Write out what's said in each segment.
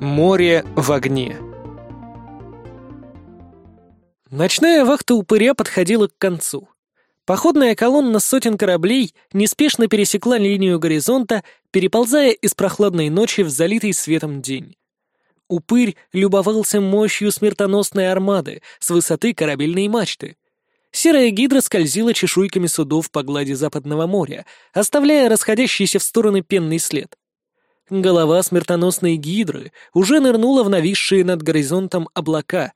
Море в огне. Ночная вахта упыря подходила к концу. Походная колонна сотен кораблей неспешно пересекла линию горизонта, переползая из прохладной ночи в залитый светом день. Упырь любовался мощью смертоносной армады с высоты корабельной мачты. Серая гидра скользила чешуйками судов по глади Западного моря, оставляя расходящийся в стороны пенный след. Голова смертоносной гидры уже нырнула в нависшие над горизонтом облака,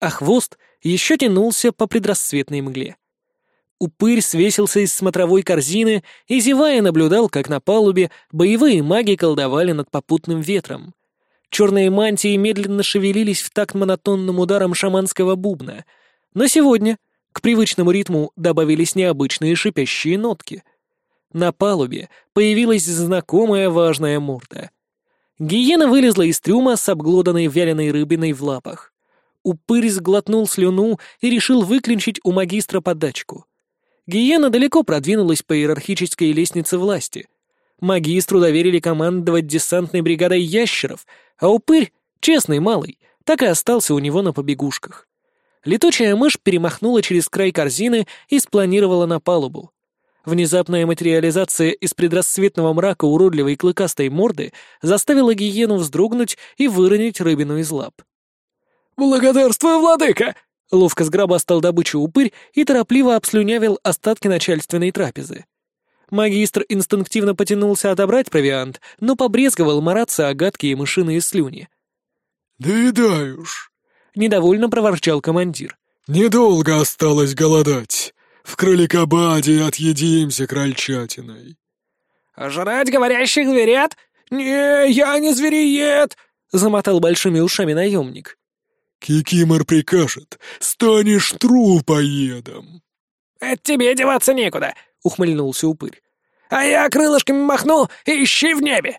а хвост еще тянулся по предрассветной мгле. Упырь свесился из смотровой корзины и, зевая, наблюдал, как на палубе боевые маги колдовали над попутным ветром. Черные мантии медленно шевелились в такт монотонным ударом шаманского бубна. Но сегодня к привычному ритму добавились необычные шипящие нотки — на палубе появилась знакомая важная морда. Гиена вылезла из трюма с обглоданной вяленой рыбиной в лапах. Упырь сглотнул слюну и решил выклинчить у магистра подачку. Гиена далеко продвинулась по иерархической лестнице власти. Магистру доверили командовать десантной бригадой ящеров, а упырь, честный малый, так и остался у него на побегушках. Летучая мышь перемахнула через край корзины и спланировала на палубу. Внезапная материализация из предрассветного мрака уродливой клыкастой морды заставила гиену вздрогнуть и выронить рыбину из лап. «Благодарствую, владыка!» Ловко сгробастал добычу упырь и торопливо обслюнявил остатки начальственной трапезы. Магистр инстинктивно потянулся отобрать провиант, но побрезговал мараться о гадкие мышиные слюни. «Доедай уж!» — недовольно проворчал командир. «Недолго осталось голодать. В кроликобаде отъедимся крольчатиной». «А «Жрать говорящих зверят? Не, я не звериед!» — замотал большими ушами наемник. «Кикимор прикажет, станешь трупоедом». «Это тебе деваться некуда», — ухмыльнулся упырь. «А я крылышками махну и ищи в небе».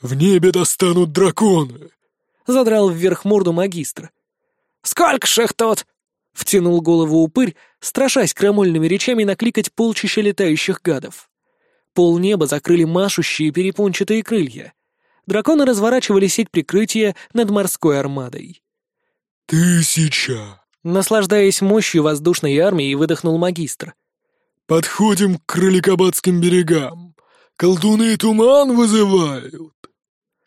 «В небе достанут драконы», — задрал вверх морду магистр. «Сколько ж их тут?» Втянул голову упырь, страшась крамольными речами накликать полчища летающих гадов. Пол неба закрыли машущие перепончатые крылья. Драконы разворачивали сеть прикрытия над морской армадой. «Тысяча!» Наслаждаясь мощью воздушной армии, выдохнул магистр. «Подходим к кроликобадским берегам. Колдуны туман вызывают!»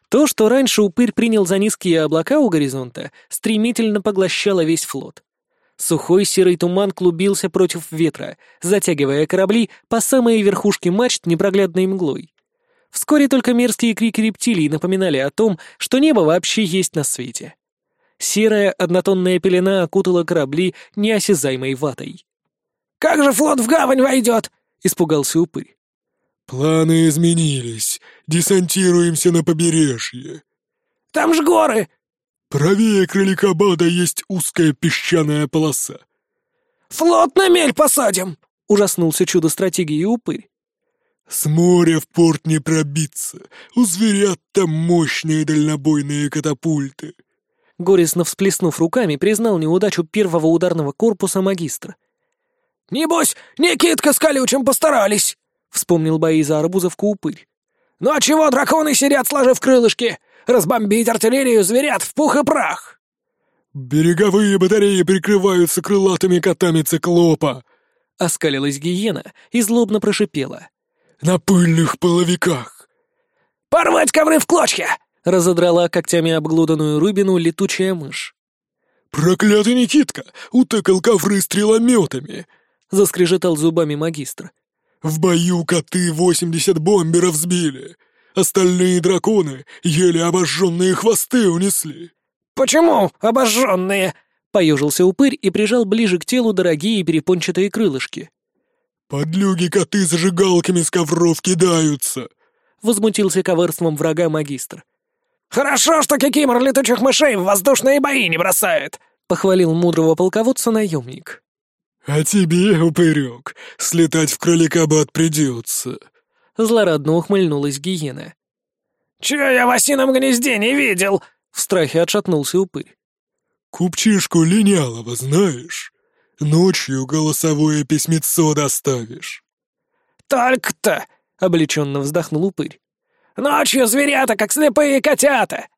То, что раньше упырь принял за низкие облака у горизонта, стремительно поглощало весь флот. Сухой серый туман клубился против ветра, затягивая корабли по самой верхушке мачт непроглядной мглой. Вскоре только мерзкие крики рептилий напоминали о том, что небо вообще есть на свете. Серая однотонная пелена окутала корабли неосязаемой ватой. «Как же флот в гавань войдет?» — испугался упырь. «Планы изменились. Десантируемся на побережье». «Там ж горы!» Правее кроликобада есть узкая песчаная полоса. «Флот на мель посадим!» — ужаснулся чудо стратегии упырь. «С моря в порт не пробиться. У зверят там мощные дальнобойные катапульты». Горестно всплеснув руками, признал неудачу первого ударного корпуса магистра. «Небось, Никитка с колючим постарались!» — вспомнил бои за арбузовку упырь. «Ну а чего драконы сидят, сложив крылышки? Разбомбить артиллерию зверят в пух и прах!» «Береговые батареи прикрываются крылатыми котами циклопа!» — оскалилась гиена и злобно прошипела. «На пыльных половиках!» «Порвать ковры в клочья!» — разодрала когтями обглоданную рыбину летучая мышь. «Проклятый Никитка! Утыкал ковры стрелометами!» — заскрежетал зубами магистр. «В бою коты восемьдесят бомберов сбили! Остальные драконы еле обожженные хвосты унесли». «Почему обожженные?» — поежился упырь и прижал ближе к телу дорогие перепончатые крылышки. «Подлюги-коты зажигалками с ковров кидаются!» — возмутился коварством врага магистр. «Хорошо, что Кикимор летучих мышей в воздушные бои не бросает!» — похвалил мудрого полководца наемник. «А тебе, упырек, слетать в кроликобат придется!» Злорадно ухмыльнулась гиена. «Чё я в осином гнезде не видел?» В страхе отшатнулся упырь. «Купчишку линялого знаешь? Ночью голосовое письмецо доставишь». «Только-то!» — облеченно вздохнул упырь. «Ночью зверята, как слепые котята!»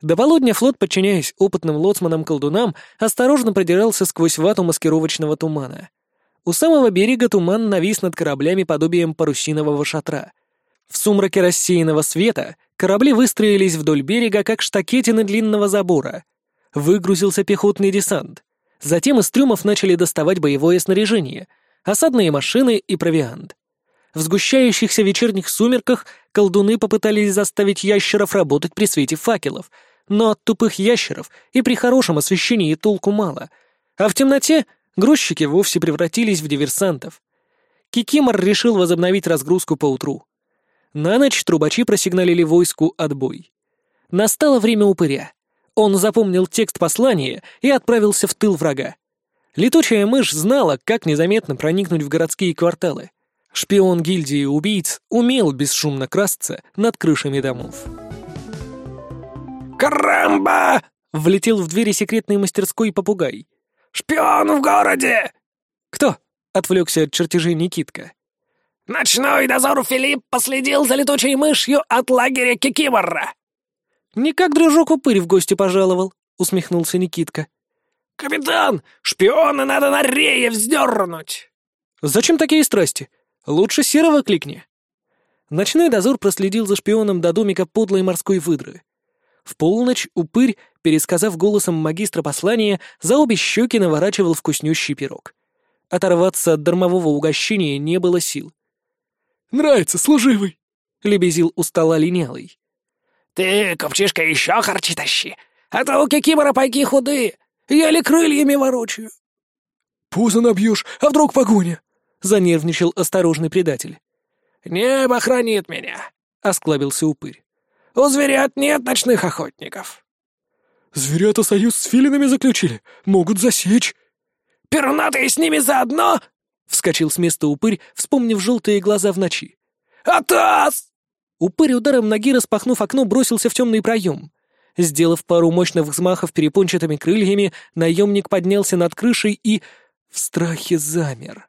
До полудня флот, подчиняясь опытным лоцманам-колдунам, осторожно продирался сквозь вату маскировочного тумана. У самого берега туман навис над кораблями подобием парусинового шатра. В сумраке рассеянного света корабли выстроились вдоль берега, как штакетины длинного забора. Выгрузился пехотный десант. Затем из трюмов начали доставать боевое снаряжение, осадные машины и провиант. В сгущающихся вечерних сумерках колдуны попытались заставить ящеров работать при свете факелов, но от тупых ящеров и при хорошем освещении толку мало, а в темноте грузчики вовсе превратились в диверсантов. Кикимор решил возобновить разгрузку поутру. На ночь трубачи просигналили войску отбой. Настало время упыря. Он запомнил текст послания и отправился в тыл врага. Летучая мышь знала, как незаметно проникнуть в городские кварталы. Шпион гильдии убийц умел бесшумно красться над крышами домов. «Карамба!» — влетел в двери секретной мастерской попугай. «Шпион в городе!» «Кто?» — отвлекся от чертежей Никитка. «Ночной дозор Филипп последил за летучей мышью от лагеря Кикимора!» «Не как дружок-упырь в гости пожаловал», — усмехнулся Никитка. «Капитан, шпиона надо на рее вздернуть!» «Зачем такие страсти? Лучше серого кликни». Ночной дозор проследил за шпионом до домика подлой морской выдры. В полночь упырь, пересказав голосом магистра послания, за обе щеки наворачивал вкуснющий пирог. Оторваться от дармового угощения не было сил. «Нравится, служивый!» — лебезил устала линялый. «Ты, купчишка, еще харчи тащи, а то у Кикимора пайки худые, еле крыльями ворочаю». «Пузо набьешь, а вдруг погоня?» — занервничал осторожный предатель. «Небо хранит меня», — осклабился упырь. «У зверят нет ночных охотников». «Зверята союз с филинами заключили, могут засечь». «Пернатые с ними заодно?» — вскочил с места упырь, вспомнив желтые глаза в ночи. «Атас!» Упырь ударом ноги, распахнув окно, бросился в темный проем. Сделав пару мощных взмахов перепончатыми крыльями, наемник поднялся над крышей и... в страхе замер.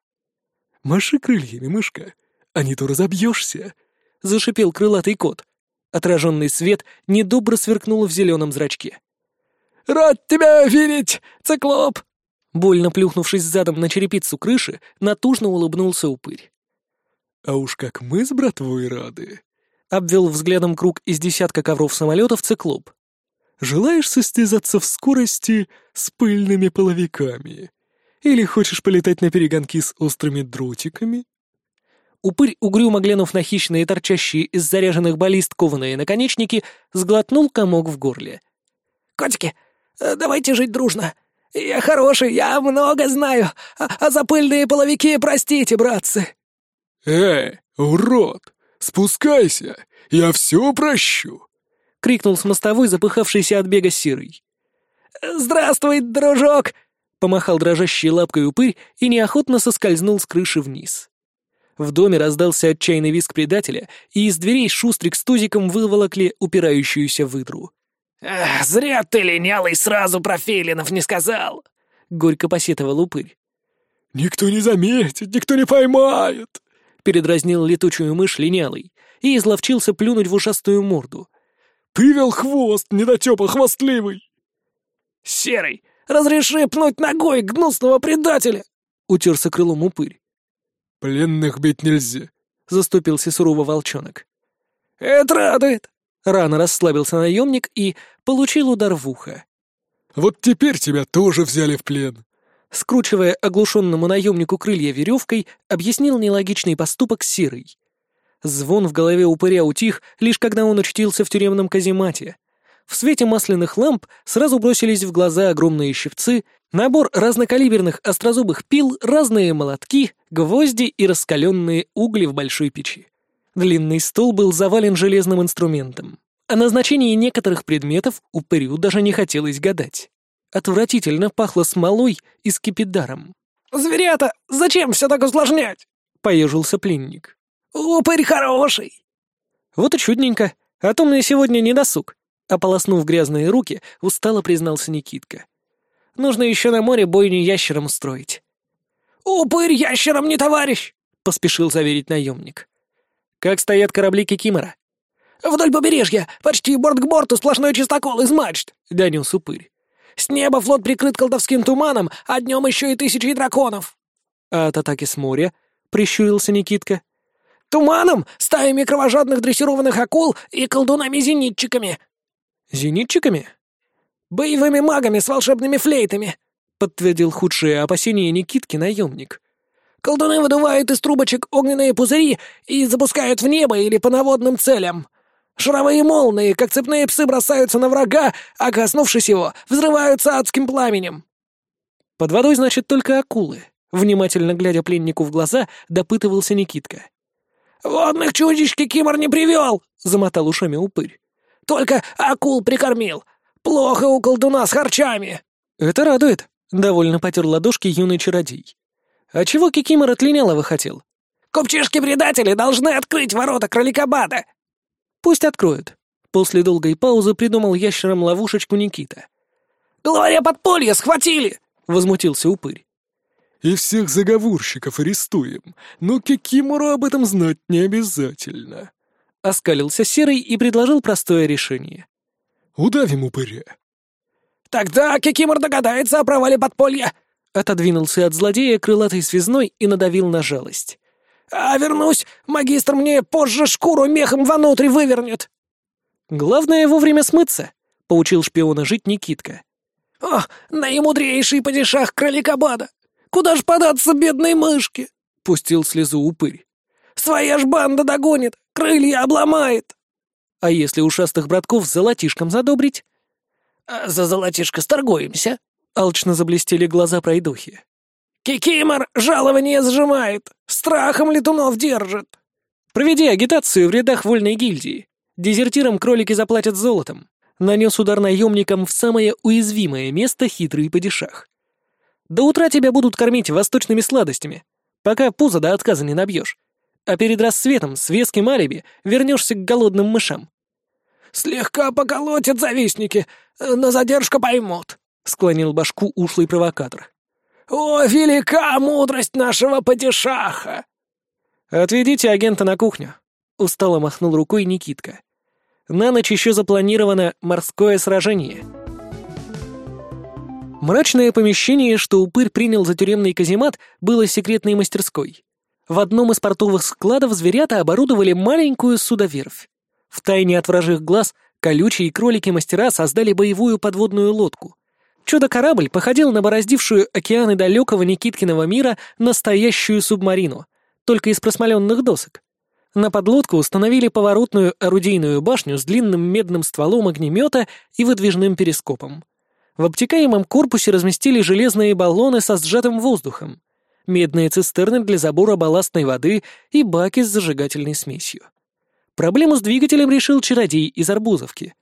«Маши крыльями, мышка, а не то разобьешься!» — зашипел крылатый кот. Отраженный свет недобро сверкнул в зеленом зрачке. «Рад тебя видеть, циклоп!» Больно плюхнувшись задом на черепицу крыши, натужно улыбнулся упырь. «А уж как мы с братвой рады!» обвел взглядом круг из десятка ковров самолетов циклоп. «Желаешь состязаться в скорости с пыльными половиками? Или хочешь полетать на перегонки с острыми дротиками?» Упырь, угрюмо глянув на хищные, торчащие из заряженных баллист кованые наконечники, сглотнул комок в горле. «Котики, давайте жить дружно. Я хороший, я много знаю, а, а за пыльные половики простите, братцы». «Эй, урод, спускайся, я все прощу!» — крикнул с мостовой запыхавшийся от бега Сирый. «Здравствуй, дружок!» — помахал дрожащей лапкой упырь и неохотно соскользнул с крыши вниз. В доме раздался отчаянный визг предателя, и из дверей Шустрик с Тузиком выволокли упирающуюся выдру. «Эх, зря ты, линялый, сразу про филинов не сказал!» — горько посетовал упырь. «Никто не заметит, никто не поймает!» — передразнил летучую мышь линялый и изловчился плюнуть в ушастую морду. «Привел хвост, недотёпа хвостливый!» «Серый, разреши пнуть ногой гнусного предателя!» — утерся крылом упырь. «Пленных бить нельзя», — заступился сурово волчонок. «Это радует!» Рано расслабился наемник и получил удар в ухо. «Вот теперь тебя тоже взяли в плен!» Скручивая оглушенному наемнику крылья веревкой, объяснил нелогичный поступок Серый. Звон в голове упыря утих, лишь когда он очутился в тюремном каземате. В свете масляных ламп сразу бросились в глаза огромные щипцы, набор разнокалиберных острозубых пил, разные молотки, гвозди и раскаленные угли в большой печи. Длинный стол был завален железным инструментом. О назначении некоторых предметов упырю даже не хотелось гадать. Отвратительно пахло смолой и скипидаром. «Зверята, зачем все так усложнять?» — поежился пленник. «Упырь хороший!» «Вот и чудненько, а то мне сегодня не досуг», — ополоснув грязные руки, устало признался Никитка. «Нужно еще на море бойню ящером устроить». «Упырь ящером не товарищ!» — поспешил заверить наемник. «Как стоят корабли Кикимора?» Вдоль побережья, почти борт к борту, сплошной чистокол из мачт!» — донес упырь. «С неба флот прикрыт колдовским туманом, а днем еще и тысячи драконов!» «А от атаки с моря?» — прищурился Никитка. «Туманом, стаями кровожадных дрессированных акул и колдунами-зенитчиками!» «Зенитчиками?» «Боевыми магами с волшебными флейтами!» — подтвердил худшие опасения Никитки наемник. «Колдуны выдувают из трубочек огненные пузыри и запускают в небо или по наводным целям. Шаровые молнии, как цепные псы, бросаются на врага, а, коснувшись его, взрываются адским пламенем». «Под водой, значит, только акулы», — внимательно глядя пленнику в глаза, допытывался Никитка. «Водных чудищ Кикимор не привел!» — замотал ушами упырь. «Только акул прикормил. Плохо у колдуна с харчами». «Это радует», — довольно потер ладошки юный чародей. «А чего Кикимор от Линялова хотел?» «Купчишки-предатели должны открыть ворота кроликобада!» «Пусть откроют». После долгой паузы придумал ящером ловушечку Никита. «Главаря подполья схватили!» — возмутился упырь. «И всех заговорщиков арестуем, но Кикимору об этом знать не обязательно», — оскалился Серый и предложил простое решение. «Удавим упыря». «Тогда Кикимор догадается о провале подполья!» Отодвинулся от злодея крылатый связной и надавил на жалость. «А вернусь, магистр мне позже шкуру мехом внутрь вывернет!» «Главное вовремя смыться», — поучил шпиона жить Никитка. «О, наимудрейший падишах кроликобада! Куда ж податься бедной мышке?» — пустил слезу упырь. «Своя ж банда догонит, крылья обломает!» «А если ушастых братков золотишком задобрить?» А «За золотишко сторгуемся», — алчно заблестели глаза пройдухи. «Кикимор жалование сжимает, страхом летунов держит». «Проведи агитацию в рядах вольной гильдии. Дезертирам кролики заплатят золотом». Нанес удар наемникам в самое уязвимое место хитрый падишах. «До утра тебя будут кормить восточными сладостями, пока пузо до отказа не набьешь. А перед рассветом с веским алиби вернешься к голодным мышам. «Слегка поколотят завистники, на задержку поймут», — склонил башку ушлый провокатор. «О, велика мудрость нашего падишаха!» «Отведите агента на кухню», — устало махнул рукой Никитка. «На ночь еще запланировано морское сражение». Мрачное помещение, что упырь принял за тюремный каземат, было секретной мастерской. В одном из портовых складов зверята оборудовали маленькую судоверфь. Втайне от вражих глаз колючие кролики-мастера создали боевую подводную лодку. Чудо-корабль походил на бороздившую океаны далекого Никиткиного мира настоящую субмарину, только из просмоленных досок. На подлодку установили поворотную орудийную башню с длинным медным стволом огнемета и выдвижным перископом. В обтекаемом корпусе разместили железные баллоны со сжатым воздухом, медные цистерны для забора балластной воды и баки с зажигательной смесью. Проблему с двигателем решил чародей из Арбузовки.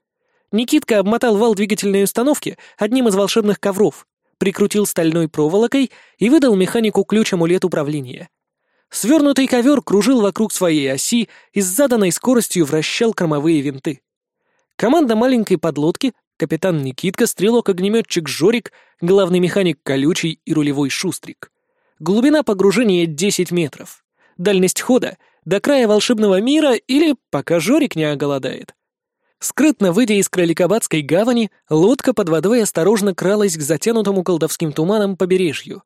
Никитка обмотал вал двигательной установки одним из волшебных ковров, прикрутил стальной проволокой и выдал механику ключ-амулет управления. Свернутый ковер кружил вокруг своей оси и с заданной скоростью вращал кормовые винты. Команда маленькой подлодки, капитан Никитка, стрелок-огнеметчик Жорик, главный механик Колючий и рулевой Шустрик. Глубина погружения 10 метров. Дальность хода до края волшебного мира или пока Жорик не оголодает. Скрытно выйдя из Кроликобадской гавани, лодка под водой осторожно кралась к затянутому колдовским туманом побережью.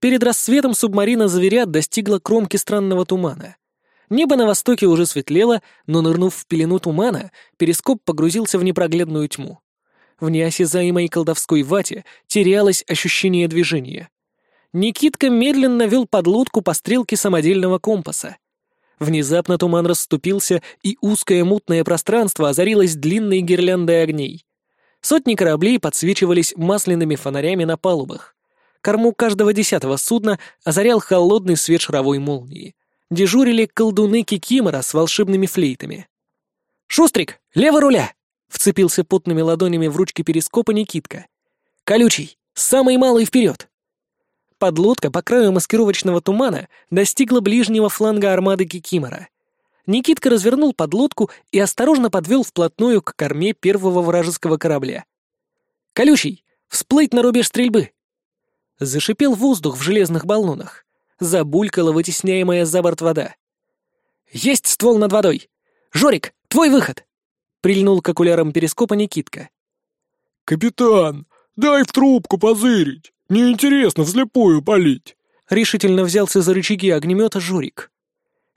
Перед рассветом субмарина «Зверят» достигла кромки странного тумана. Небо на востоке уже светлело, но, нырнув в пелену тумана, перископ погрузился в непроглядную тьму. В неосязаемой колдовской вате терялось ощущение движения. Никитка медленно вел подлодку по стрелке самодельного компаса. Внезапно туман расступился, и узкое мутное пространство озарилось длинной гирляндой огней. Сотни кораблей подсвечивались масляными фонарями на палубах. Корму каждого десятого судна озарял холодный свет шаровой молнии. Дежурили колдуны Кикимора с волшебными флейтами. «Шустрик, лево руля!» — вцепился потными ладонями в ручки перископа Никитка. «Колючий, самый малый вперед!» Подлодка по краю маскировочного тумана достигла ближнего фланга армады Кикимора. Никитка развернул подлодку и осторожно подвел вплотную к корме первого вражеского корабля. «Колючий! Всплыть на рубеж стрельбы!» Зашипел воздух в железных баллонах. Забулькала вытесняемая за борт вода. «Есть ствол над водой! Жорик, твой выход!» — прильнул к окулярам перископа Никитка. «Капитан, дай в трубку позырить. Неинтересно вслепую палить». Решительно взялся за рычаги огнемета Журик.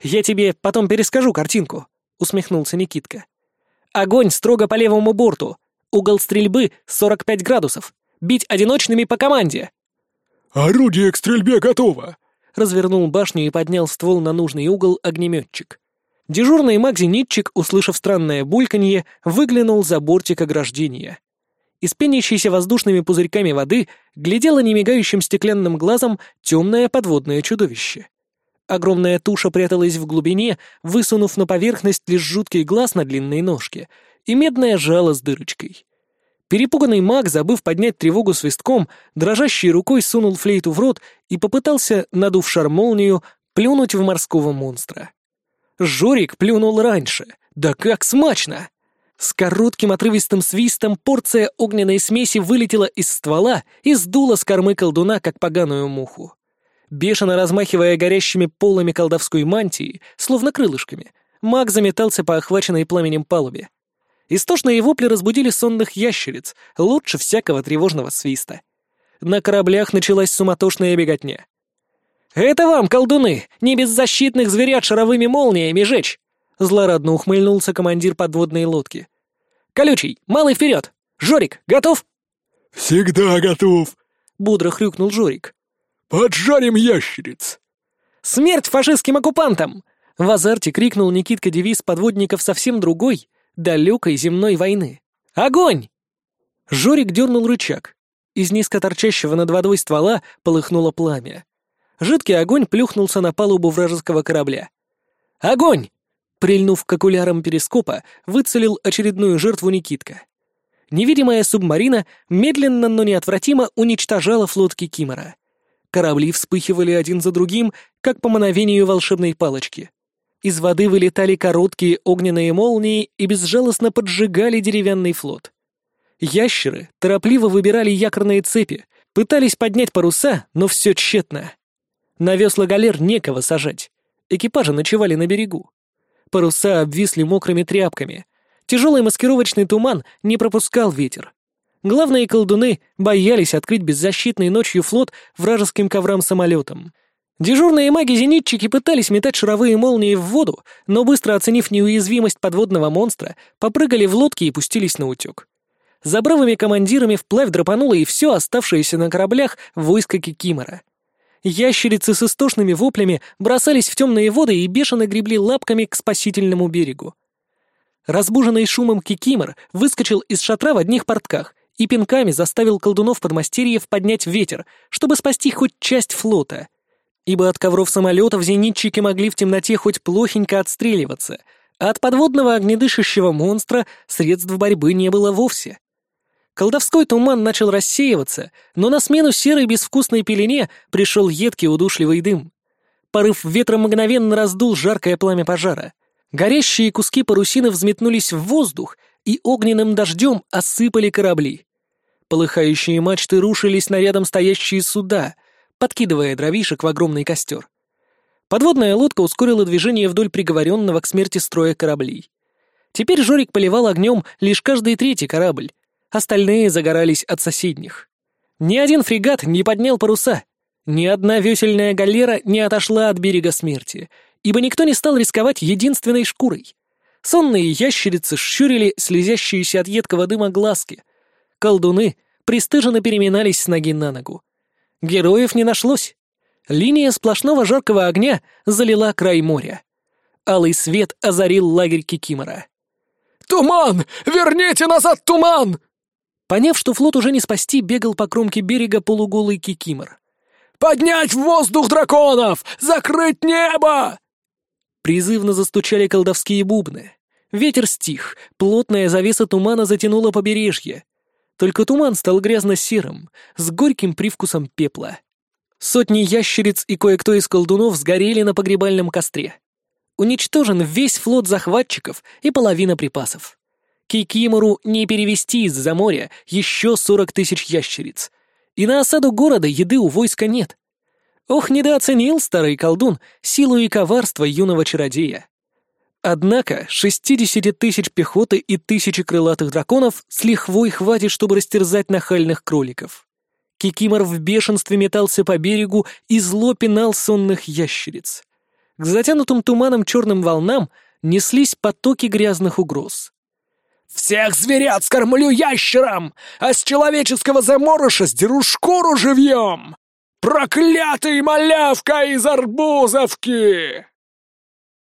«Я тебе потом перескажу картинку», — усмехнулся Никитка. «Огонь строго по левому борту. Угол стрельбы 45 градусов. Бить одиночными по команде». «Орудие к стрельбе готово!» — развернул башню и поднял ствол на нужный угол огнеметчик. Дежурный маг-зенитчик, услышав странное бульканье, выглянул за бортик ограждения. Из пенящейся воздушными пузырьками воды глядело немигающим стеклянным глазом темное подводное чудовище. Огромная туша пряталась в глубине, высунув на поверхность лишь жуткий глаз на длинной ножке и медное жало с дырочкой. Перепуганный маг, забыв поднять тревогу свистком, дрожащей рукой сунул флейту в рот и попытался, надув шар молнию, плюнуть в морского монстра. Жорик плюнул раньше. Да как смачно! С коротким отрывистым свистом порция огненной смеси вылетела из ствола и сдула с кормы колдуна, как поганую муху. Бешено размахивая горящими полами колдовской мантии, словно крылышками, маг заметался по охваченной пламенем палубе. Истошные вопли разбудили сонных ящериц, лучше всякого тревожного свиста. На кораблях началась суматошная беготня. «Это вам, колдуны, не беззащитных зверят шаровыми молниями жечь!» Злорадно ухмыльнулся командир подводной лодки. «Колючий, малый вперед! Жорик, готов?» «Всегда готов!» — бодро хрюкнул Жорик. «Поджарим ящериц!» «Смерть фашистским оккупантам!» В азарте крикнул Никитка девиз подводников совсем другой, далекой земной войны. «Огонь!» Жорик дернул рычаг. Из низко торчащего над водой ствола полыхнуло пламя. Жидкий огонь плюхнулся на палубу вражеского корабля. «Огонь!» Прильнув к окулярам перископа, выцелил очередную жертву Никитка. Невидимая субмарина медленно, но неотвратимо уничтожала флот Кикимора. Корабли вспыхивали один за другим, как по мановению волшебной палочки. Из воды вылетали короткие огненные молнии и безжалостно поджигали деревянный флот. Ящеры торопливо выбирали якорные цепи, пытались поднять паруса, но все тщетно. На весла галер некого сажать. Экипажи ночевали на берегу. Паруса обвисли мокрыми тряпками. Тяжелый маскировочный туман не пропускал ветер. Главные колдуны боялись открыть беззащитный ночью флот вражеским коврам-самолетом. Дежурные маги-зенитчики пытались метать шаровые молнии в воду, но быстро оценив неуязвимость подводного монстра, попрыгали в лодки и пустились на утек. За бравыми командирами вплавь драпануло и все оставшееся на кораблях войско Кикимора — Ящерицы с истошными воплями бросались в темные воды и бешено гребли лапками к спасительному берегу. Разбуженный шумом кикимор выскочил из шатра в одних портках и пинками заставил колдунов подмастерьев поднять ветер, чтобы спасти хоть часть флота. Ибо от ковров самолетов зенитчики могли в темноте хоть плохенько отстреливаться, а от подводного огнедышащего монстра средств борьбы не было вовсе. Колдовской туман начал рассеиваться, но на смену серой безвкусной пелене пришел едкий удушливый дым. Порыв ветра мгновенно раздул жаркое пламя пожара. Горящие куски парусины взметнулись в воздух и огненным дождем осыпали корабли. Полыхающие мачты рушились на рядом стоящие суда, подкидывая дровишек в огромный костер. Подводная лодка ускорила движение вдоль приговоренного к смерти строя кораблей. Теперь Жорик поливал огнем лишь каждый третий корабль, остальные загорались от соседних. Ни один фрегат не поднял паруса, ни одна весельная галера не отошла от берега смерти, ибо никто не стал рисковать единственной шкурой. Сонные ящерицы щурили слезящиеся от едкого дыма глазки. Колдуны пристыженно переминались с ноги на ногу. Героев не нашлось. Линия сплошного жаркого огня залила край моря. Алый свет озарил лагерь Кикимора. «Туман! Верните назад туман!» Поняв, что флот уже не спасти, бегал по кромке берега полуголый кикимор. «Поднять в воздух драконов! Закрыть небо!» Призывно застучали колдовские бубны. Ветер стих, плотная завеса тумана затянула побережье. Только туман стал грязно-серым, с горьким привкусом пепла. Сотни ящериц и кое-кто из колдунов сгорели на погребальном костре. Уничтожен весь флот захватчиков и половина припасов. Кикимору не перевести из-за моря еще сорок тысяч ящериц. И на осаду города еды у войска нет. Ох, недооценил старый колдун силу и коварство юного чародея. Однако 60 тысяч пехоты и тысячи крылатых драконов с лихвой хватит, чтобы растерзать нахальных кроликов. Кикимор в бешенстве метался по берегу и зло пинал сонных ящериц. К затянутым туманом черным волнам неслись потоки грязных угроз. «Всех зверят скормлю ящерам, а с человеческого заморыша сдеру шкуру живьем! Проклятый малявка из Арбузовки!»